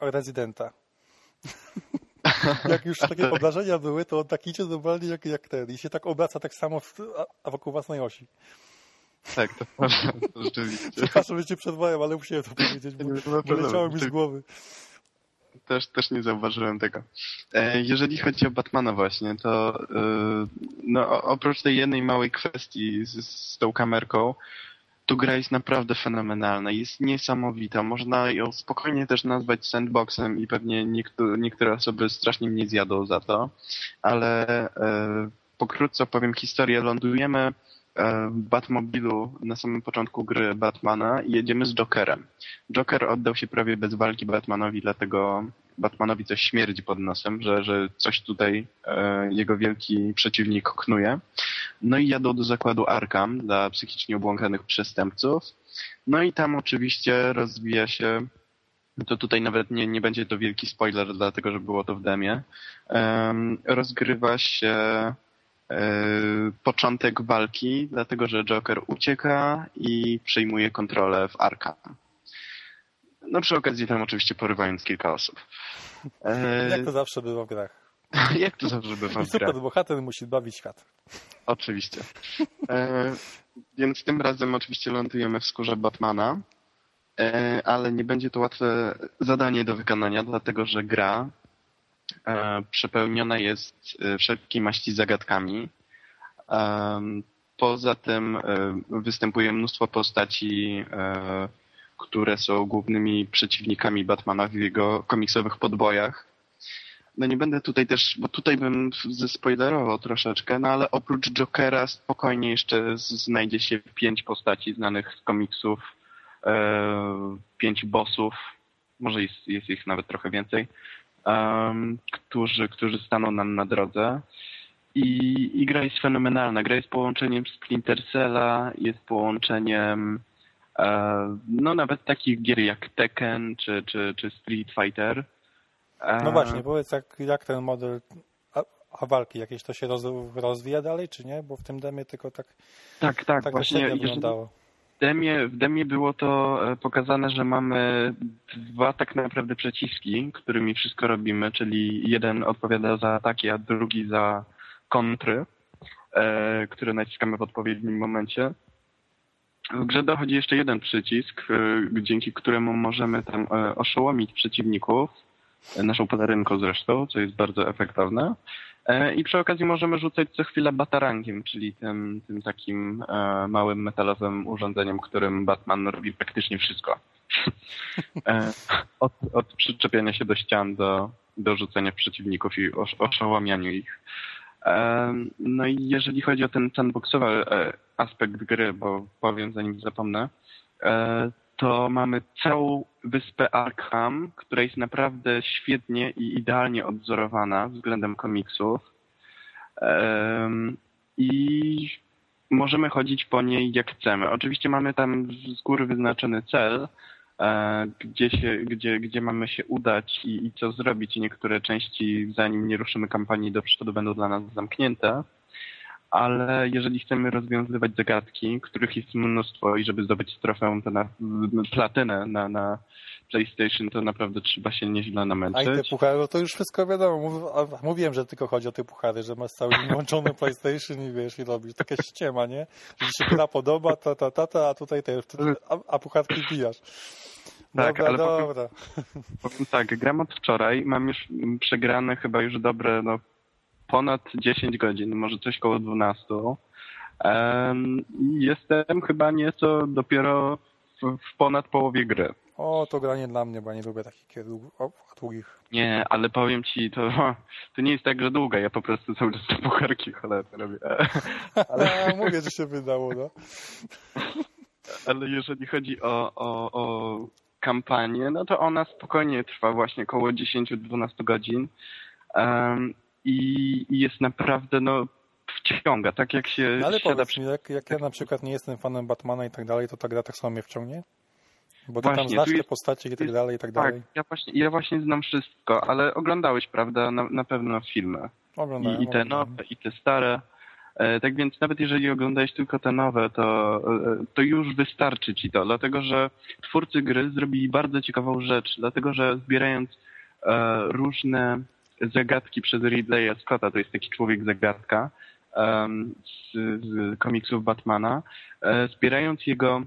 rezydenta. jak już takie obrażenia były, to on tak idzie normalnie jak, jak ten i się tak obraca tak samo w, a wokół własnej osi. Tak, to prawda, rzeczywiście. Przepraszam, że cię przerwałem, ale musiałem to powiedzieć, bo, bo leciało mi z głowy też, też nie zauważyłem tego. E, jeżeli chodzi o Batmana właśnie, to e, no, oprócz tej jednej małej kwestii z, z tą kamerką, tu gra jest naprawdę fenomenalna, jest niesamowita. Można ją spokojnie też nazwać sandboxem i pewnie niektóre, niektóre osoby strasznie mnie zjadą za to, ale e, pokrótce opowiem historię. Lądujemy e, w Batmobilu na samym początku gry Batmana i jedziemy z Jokerem. Joker oddał się prawie bez walki Batmanowi, dlatego Batmanowi coś śmierdzi pod nosem, że, że coś tutaj e, jego wielki przeciwnik knuje. No i jadą do zakładu Arkham dla psychicznie obłąkanych przestępców. No i tam oczywiście rozwija się to tutaj nawet nie, nie będzie to wielki spoiler, dlatego że było to w demie. Rozgrywa się um, początek walki, dlatego że Joker ucieka i przejmuje kontrolę w Arkham. No przy okazji tam oczywiście porywając kilka osób. E... Jak to zawsze bywa w grach. Jak to zawsze bywa w grach. Super bohater musi bawić świat. Oczywiście. E... Więc tym razem oczywiście lądujemy w skórze Batmana, e... ale nie będzie to łatwe zadanie do wykonania, dlatego że gra e... przepełniona jest e, wszelkiej maści zagadkami. Poza tym e, występuje mnóstwo postaci e, które są głównymi przeciwnikami Batmana w jego komiksowych podbojach. No nie będę tutaj też, bo tutaj bym zespoilerował troszeczkę, no ale oprócz Jokera spokojnie jeszcze znajdzie się pięć postaci znanych z komiksów, e, pięć bossów, może jest, jest ich nawet trochę więcej, um, którzy, którzy staną nam na drodze. I, I gra jest fenomenalna. Gra jest połączeniem Splinter Cella, jest połączeniem E, no nawet takich gier jak Tekken czy, czy, czy Street Fighter. E, no właśnie, powiedz jak, jak ten model a, walki jakieś to się roz, rozwija dalej, czy nie? Bo w tym demie tylko tak tak, tak, tak właśnie wyglądało. W demie, w demie było to e, pokazane, że mamy dwa tak naprawdę przyciski, którymi wszystko robimy, czyli jeden odpowiada za ataki, a drugi za kontry, e, które naciskamy w odpowiednim momencie. W grze dochodzi jeszcze jeden przycisk, e, dzięki któremu możemy tam e, oszołomić przeciwników, e, naszą pelerynką zresztą, co jest bardzo efektowne. I przy okazji możemy rzucać co chwilę batarangiem, czyli tym, tym takim małym metalowym urządzeniem, którym Batman robi praktycznie wszystko. Od, od przyczepiania się do ścian do, do rzucenia przeciwników i oszołamianiu ich. No i jeżeli chodzi o ten sandboxowy e, aspekt gry, bo powiem zanim zapomnę, e, to mamy całą wyspę Arkham, która jest naprawdę świetnie i idealnie odzorowana względem komiksów. I możemy chodzić po niej jak chcemy. Oczywiście mamy tam z góry wyznaczony cel, gdzie, się, gdzie, gdzie mamy się udać i, i co zrobić. I niektóre części, zanim nie ruszymy kampanii do przodu, będą dla nas zamknięte. Ale jeżeli chcemy rozwiązywać zagadki, których jest mnóstwo i żeby zdobyć trofeum to na platynę na, na PlayStation, to naprawdę trzeba się nieźle namęczyć. A i te puchary, no to już wszystko wiadomo. Mówiłem, że tylko chodzi o te puchary, że masz cały włączony PlayStation i wiesz, i robisz. Taka ściema, nie? Że ci się gra podoba, ta, ta, ta, ta, a tutaj te, a, a pucharki wbijasz. Tak, dobra, ale dobra. Powiem, powiem tak, gram od wczoraj, mam już przegrane chyba już dobre, no ponad 10 godzin, może coś koło 12. Um, jestem chyba nieco dopiero w, w, ponad połowie gry. O, to granie dla mnie, bo ja nie lubię takich długich. Nie, ale powiem ci, to, to nie jest tak, że długa, ja po prostu cały czas te pucharki cholerne robię. Ale mówię, że się wydało, no. Ale jeżeli chodzi o, o, o kampanię, no to ona spokojnie trwa właśnie około 10-12 godzin um, i, jest naprawdę, no, wciąga, tak jak się... No ale powiedz mi, jak, jak ja na przykład nie jestem fanem Batmana i tak dalej, to ta gra tak samo mnie wciągnie? Bo ty właśnie, tam znasz jest, te postacie i tak dalej, i tak, tak dalej. ja właśnie, ja właśnie znam wszystko, ale oglądałeś, prawda, na, na pewno filmy. Oglądałem. I, I te nowe, i te stare. E, tak więc nawet jeżeli oglądałeś tylko te nowe, to, e, to już wystarczy ci to, dlatego że twórcy gry zrobili bardzo ciekawą rzecz, dlatego że zbierając e, różne zagadki przez Ridleya Scotta, to jest taki człowiek zagadka z, z komiksów Batmana, zbierając jego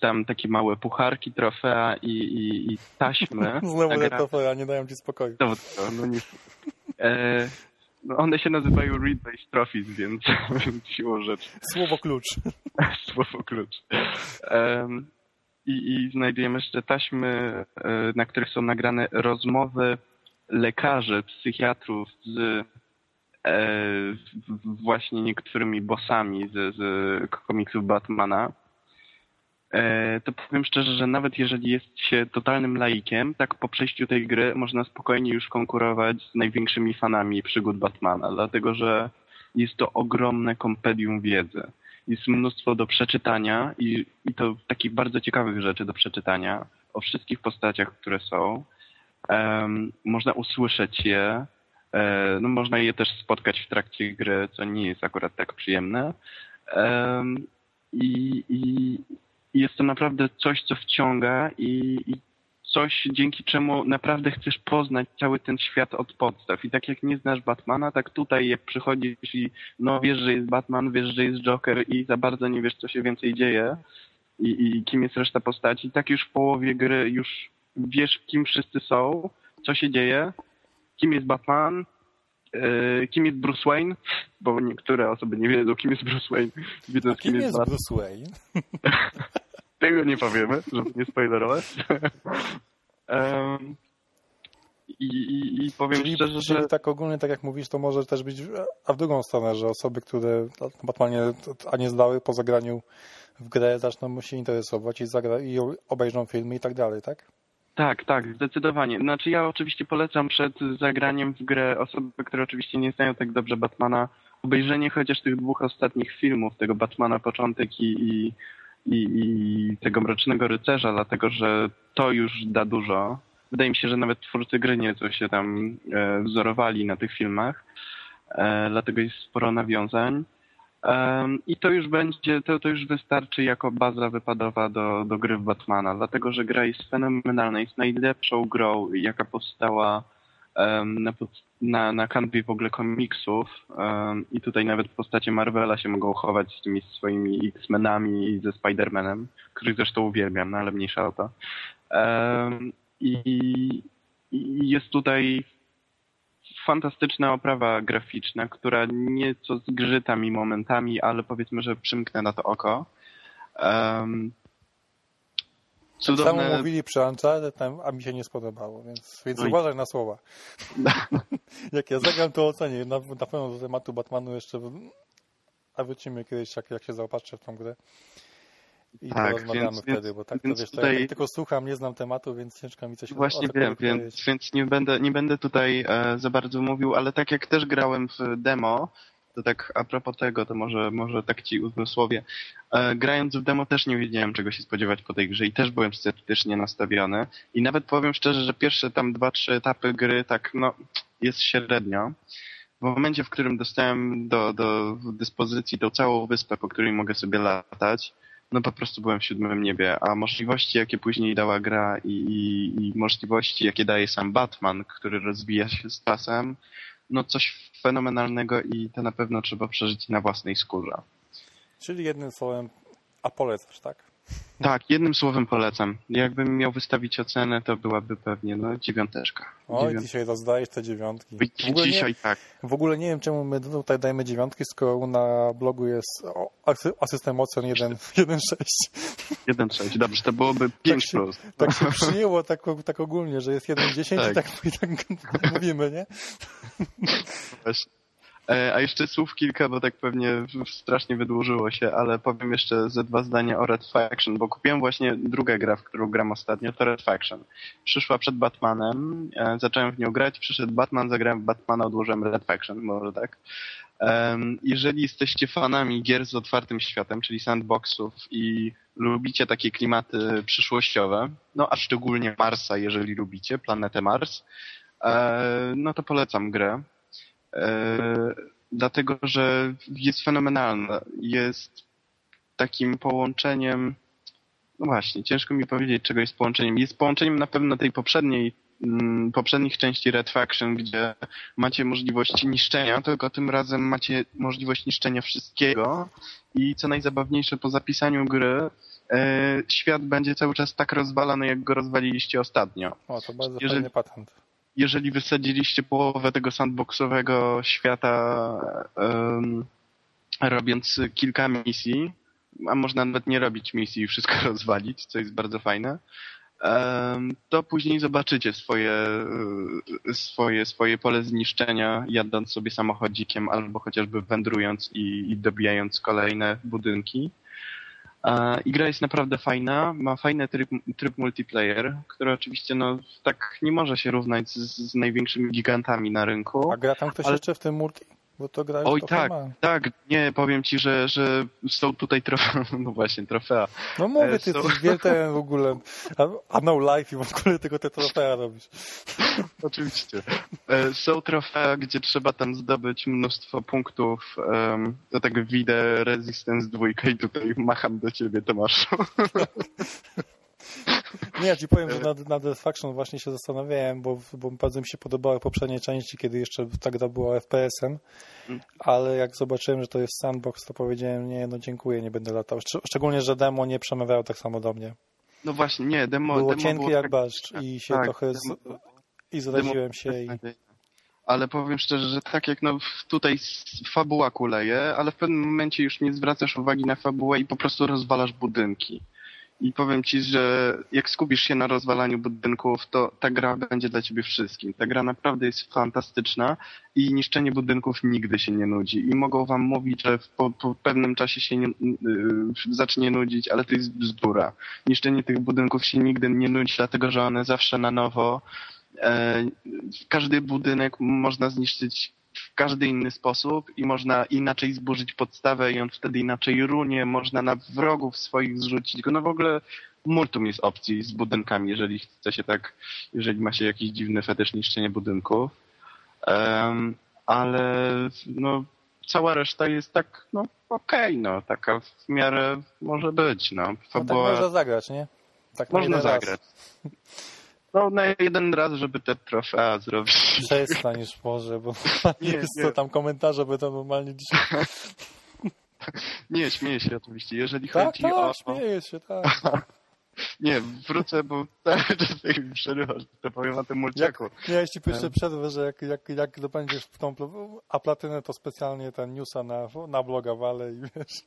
tam takie małe pucharki, trofea i, i, i taśmy. Znowu te trofea, nie dają ci spokoju. No, no nie. E, no one się nazywają read-based trophies, więc, siłą rzeczy. Słowo klucz. Słowo klucz. Um, i, I znajdujemy jeszcze taśmy, e, na których są nagrane rozmowy lekarzy, psychiatrów z e, właśnie niektórymi bossami z, z komiksów Batmana, to powiem szczerze, że nawet jeżeli jest się totalnym laikiem, tak po przejściu tej gry można spokojnie już konkurować z największymi fanami przygód Batmana, dlatego że jest to ogromne kompedium wiedzy. Jest mnóstwo do przeczytania i, i to takich bardzo ciekawych rzeczy do przeczytania o wszystkich postaciach, które są. Um, można usłyszeć je, e, no można je też spotkać w trakcie gry, co nie jest akurat tak przyjemne. Um, i, i, jest to naprawdę coś, co wciąga i, i coś, dzięki czemu naprawdę chcesz poznać cały ten świat od podstaw. I tak jak nie znasz Batmana, tak tutaj jak przychodzisz i no wiesz, że jest Batman, wiesz, że jest Joker i za bardzo nie wiesz, co się więcej dzieje i, i kim jest reszta postaci, tak już w połowie gry już wiesz, kim wszyscy są, co się dzieje, kim jest Batman, yy, kim jest Bruce Wayne, bo niektóre osoby nie wiedzą, kim jest Bruce Wayne. Wiedzą, kim, kim jest, jest Bruce Wayne? Tego nie powiemy, żeby nie spoilerować. um, i, i, I powiem czyli, szczerze, czyli że... tak ogólnie, tak jak mówisz, to może też być a w drugą stronę, że osoby, które Batmanie a nie zdały po zagraniu w grę, zaczną się interesować i, zagra, i obejrzą filmy i tak dalej, tak? Tak, tak, zdecydowanie. Znaczy ja oczywiście polecam przed zagraniem w grę osoby, które oczywiście nie znają tak dobrze Batmana, obejrzenie chociaż tych dwóch ostatnich filmów, tego Batmana Początek i, i, i, i tego Mrocznego Rycerza, dlatego że to już da dużo. Wydaje mi się, że nawet twórcy gry nieco się tam e, wzorowali na tych filmach, e, dlatego jest sporo nawiązań. I to już będzie, to, to już wystarczy jako baza wypadowa do, do gry w Batmana, dlatego że gra jest fenomenalna, jest najlepszą grą, jaka powstała na, na, na kanwie w ogóle komiksów i tutaj nawet postacie Marvela się mogą chować z tymi swoimi X-Menami i ze Spider-Manem, których zresztą uwielbiam, no ale mniejsza o to. I jest tutaj fantastyczna oprawa graficzna, która nieco zgrzyta mi momentami, ale powiedzmy, że przymknę na to oko. Cudowne... Samo mówili przy Uncharted, a mi się nie spodobało, więc, więc no uważaj na słowa. jak ja zagram, to ocenię. Na, na pewno do tematu Batmanu jeszcze a wrócimy kiedyś, jak, jak się zaopatrzę w tą grę. I tak, porozmawiamy więc, wtedy, bo tak to wiesz, tutaj... to ja tylko słucham, nie znam tematu, więc ciężko mi coś Właśnie wiem, więc, więc nie, będę, nie będę tutaj e, za bardzo mówił, ale tak jak też grałem w demo, to tak a propos tego, to może, może tak ci uzmysłowię. E, grając w demo też nie wiedziałem, czego się spodziewać po tej grze i też byłem sceptycznie nastawiony. I nawet powiem szczerze, że pierwsze tam dwa, trzy etapy gry tak, no, jest średnio. W momencie, w którym dostałem do, do dyspozycji tą całą wyspę, po której mogę sobie latać, no po prostu byłem w siódmym niebie, a możliwości, jakie później dała gra i, i, i możliwości, jakie daje sam Batman, który rozwija się z czasem, no coś fenomenalnego i to na pewno trzeba przeżyć na własnej skórze. Czyli jednym słowem, a polecasz, tak? Tak, jednym słowem polecam. Jakbym miał wystawić ocenę, to byłaby pewnie no, dziewiąteczka. Oj, Dziewiąt... dzisiaj rozdajesz te dziewiątki. W dzisiaj nie, tak. W ogóle nie wiem, czemu my tutaj dajemy dziewiątki, skoro na blogu jest asystent ocen 1.6. 1.6, dobrze, to byłoby 5 tak plus. Się, tak się przyjęło tak, tak ogólnie, że jest 1.10 tak. i tak, i tak, tak mówimy, nie? Właśnie. E, a jeszcze słów kilka, bo tak pewnie strasznie wydłużyło się, ale powiem jeszcze ze dwa zdania o Red Faction, bo kupiłem właśnie drugą grę, w którą gram ostatnio, to Red Faction. Przyszła przed Batmanem, e, zacząłem w nią grać, przyszedł Batman, zagrałem w Batmana, odłożyłem Red Faction, może tak. Jeżeli jesteście fanami gier z otwartym światem, czyli sandboxów i lubicie takie klimaty przyszłościowe, no a szczególnie Marsa, jeżeli lubicie, planetę Mars, e, no to polecam grę. E, dlatego że jest fenomenalna. Jest takim połączeniem, no właśnie, ciężko mi powiedzieć, czego jest połączeniem. Jest połączeniem na pewno tej poprzedniej mm, poprzednich części Red Faction, gdzie macie możliwość niszczenia, tylko tym razem macie możliwość niszczenia wszystkiego i co najzabawniejsze po zapisaniu gry e, świat będzie cały czas tak rozwalany, jak go rozwaliliście ostatnio. O, to bardzo Jeżeli... fajny patent jeżeli wysadziliście połowę tego sandboxowego świata um, robiąc kilka misji, a można nawet nie robić misji i wszystko rozwalić, co jest bardzo fajne, to później zobaczycie swoje, swoje, swoje pole zniszczenia, jadąc sobie samochodzikiem albo chociażby wędrując i, i dobijając kolejne budynki. I gra jest naprawdę fajna, ma fajny tryb, tryb multiplayer, który oczywiście no, tak nie może się równać z, z największymi gigantami na rynku. A gra tam ktoś ale... jeszcze w tym multi? Bo to gra Oj tak, ma. tak, nie, powiem ci, że, że są tutaj trofea, no właśnie, trofea. No mówię, ty są... jesteś wieltem w ogóle, a, a no life i w ogóle tylko te trofea robisz. Oczywiście. E, są trofea, gdzie trzeba tam zdobyć mnóstwo punktów, um, do tego widzę Resistance 2 i tutaj macham do ciebie, Tomaszu. Nie, ja ci powiem, że nad, nad Faction właśnie się zastanawiałem, bo, bo bardzo mi się podobały poprzednie części, kiedy jeszcze ta gra była FPS-em, mm. ale jak zobaczyłem, że to jest sandbox, to powiedziałem, nie, no dziękuję, nie będę latał. Szczególnie, że demo nie przemawiało tak samo do mnie. No właśnie, nie, demo było demo cienkie było jak tak, baszcz i się tak, trochę z... i zraziłem się i... Ale powiem szczerze, że tak jak no tutaj fabuła kuleje, ale w pewnym momencie już nie zwracasz uwagi na fabułę i po prostu rozwalasz budynki. I powiem ci, że jak skupisz się na rozwalaniu budynków, to ta gra będzie dla ciebie wszystkim. Ta gra naprawdę jest fantastyczna i niszczenie budynków nigdy się nie nudzi. I mogą wam mówić, że po, po pewnym czasie się nie, yy, zacznie nudzić, ale to jest bzdura. Niszczenie tych budynków się nigdy nie nudzi, dlatego że one zawsze na nowo. E, każdy budynek można zniszczyć w każdy inny sposób i można inaczej zburzyć podstawę i on wtedy inaczej runie, można na wrogów swoich zrzucić go. No w ogóle multum jest opcji z budynkami, jeżeli chce się tak, jeżeli ma się jakiś dziwny fetysz niszczenia budynków. Um, ale no, cała reszta jest tak, no okej, okay, no, taka w miarę może być, no. Fabuła... No tak można zagrać, nie? Tak można zagrać. No na jeden raz, żeby te trofea zrobić. Przestaniesz może, bo nie, jest nie. co tam komentarze będą normalnie dzisiaj. Nie, śmieję się oczywiście. Jeżeli tak, chodzi tak, o... śmieję się, tak. Nie, wrócę, bo cały czas mi przerywasz, to powiem o tym mulciaku. Jak, ja jeśli jeszcze przerwę, że jak, jak, jak dobędziesz w tą a platynę, to specjalnie ten newsa na, na bloga wale i wiesz.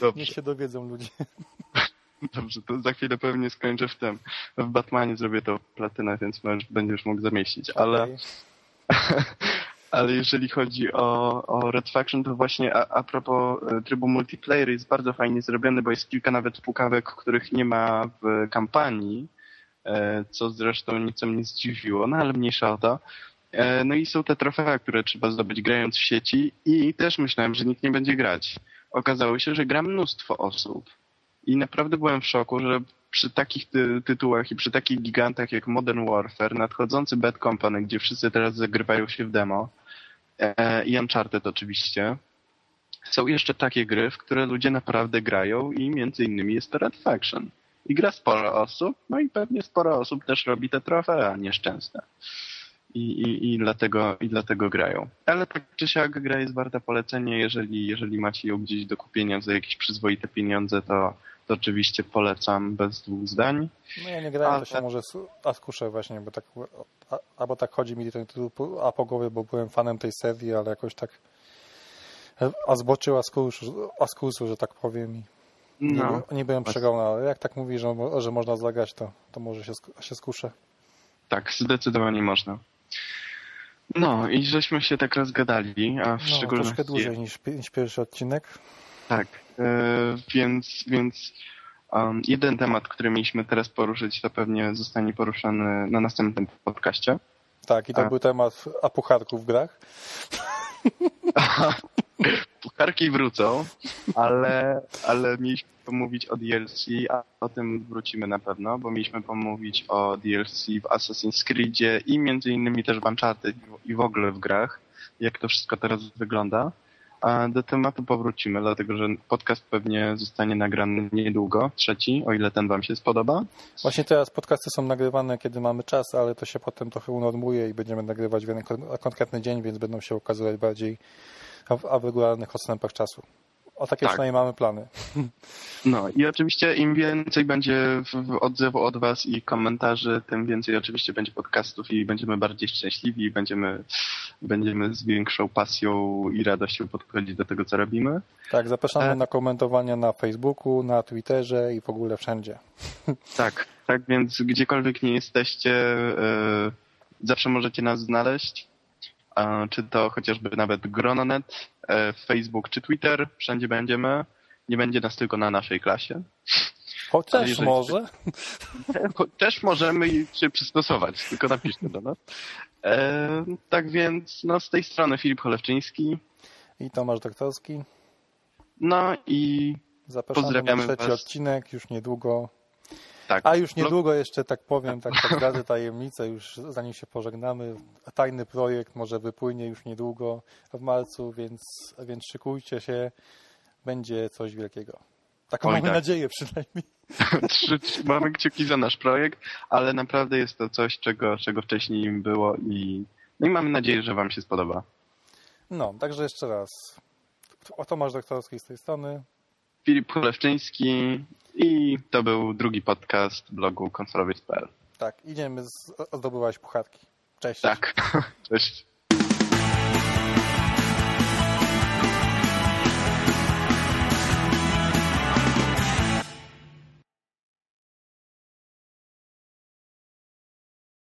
Dobrze. Niech się dowiedzą ludzie. Dobrze, to za chwilę pewnie skończę w tym. W Batmanie zrobię to platynę, więc możesz, będziesz mógł zamieścić. Ale, okay. ale jeżeli chodzi o, o Red Faction, to właśnie a, a propos e, trybu multiplayer jest bardzo fajnie zrobiony, bo jest kilka nawet pukawek, których nie ma w kampanii, e, co zresztą nieco mnie zdziwiło, no ale mniejsza o to. E, no i są te trofea, które trzeba zdobyć grając w sieci i też myślałem, że nikt nie będzie grać. Okazało się, że gra mnóstwo osób. I naprawdę byłem w szoku, że przy takich ty tytułach i przy takich gigantach jak Modern Warfare, nadchodzący Bad Company, gdzie wszyscy teraz zagrywają się w demo, e, i Uncharted oczywiście, są jeszcze takie gry, w które ludzie naprawdę grają i między innymi jest to Red Faction. I gra sporo osób, no i pewnie sporo osób też robi te trofea nieszczęsne. I, i, i, dlatego, i dlatego grają. Ale tak czy siak gra jest warta polecenia, jeżeli, jeżeli macie ją gdzieś do kupienia za jakieś przyzwoite pieniądze, to to oczywiście polecam bez dwóch zdań. No ja nie grałem, Ale... to się może skuszę właśnie, bo tak, a, albo tak chodzi mi ten tytuł a po głowie, bo byłem fanem tej serii, ale jakoś tak a zboczył a z kursu, że tak powiem i no. nie, nie byłem przegrał, ale jak tak mówi, że, że można zagrać, to, to może się, się skuszę. Tak, zdecydowanie można. No i żeśmy się tak rozgadali, a w no, szczególności... troszkę dłużej niż, niż pierwszy odcinek. Tak, e, więc, więc um, jeden temat, który mieliśmy teraz poruszyć, to pewnie zostanie poruszany na następnym podcaście. Tak, i to a... był temat apucharków w grach. Pucharki wrócą, ale, ale mieliśmy pomówić o DLC, a o tym wrócimy na pewno, bo mieliśmy pomówić o DLC w Assassin's Creedzie i między innymi też w Uncharted i w ogóle w grach, jak to wszystko teraz wygląda. A do tematu powrócimy, dlatego że podcast pewnie zostanie nagrany niedługo, trzeci, o ile ten wam się spodoba. Właśnie teraz podcasty są nagrywane, kiedy mamy czas, ale to się potem trochę unormuje i będziemy nagrywać w jeden konkretny dzień, więc będą się okazywać bardziej w regularnych odstępach czasu. O takie tak. przynajmniej mamy plany. No i oczywiście im więcej będzie odzewu od Was i komentarzy, tym więcej oczywiście będzie podcastów i będziemy bardziej szczęśliwi i będziemy, będziemy z większą pasją i radością podchodzić do tego, co robimy. Tak, zapraszamy e... na komentowania na Facebooku, na Twitterze i w ogóle wszędzie. Tak. Tak więc gdziekolwiek nie jesteście, e, zawsze możecie nas znaleźć. Czy to chociażby nawet Grononet, e, Facebook czy Twitter, wszędzie będziemy. Nie będzie nas tylko na naszej klasie. Chociaż jeżeli... może. Też możemy się przystosować, tylko napiszcie do nas. E, tak więc no, z tej strony Filip Cholewczyński. I Tomasz Doktorski. No i Zapraszamy pozdrawiamy na trzeci was. odcinek już niedługo. Tak. A już niedługo jeszcze tak powiem, tak, tak tajemnicę, już zanim się pożegnamy. Tajny projekt może wypłynie już niedługo w marcu, więc, więc szykujcie się. Będzie coś wielkiego. Taką Oj, mamy tak. nadzieję przynajmniej. Trzymamy kciuki za nasz projekt, ale naprawdę jest to coś, czego, czego wcześniej nie było i, no i mamy nadzieję, że wam się spodoba. No, także jeszcze raz. O Tomasz Doktorski z tej strony. Filip Cholewczyński i to był drugi podcast blogu konsolowiec.pl. Tak, idziemy zdobywać puchatki. Cześć. Tak, cześć.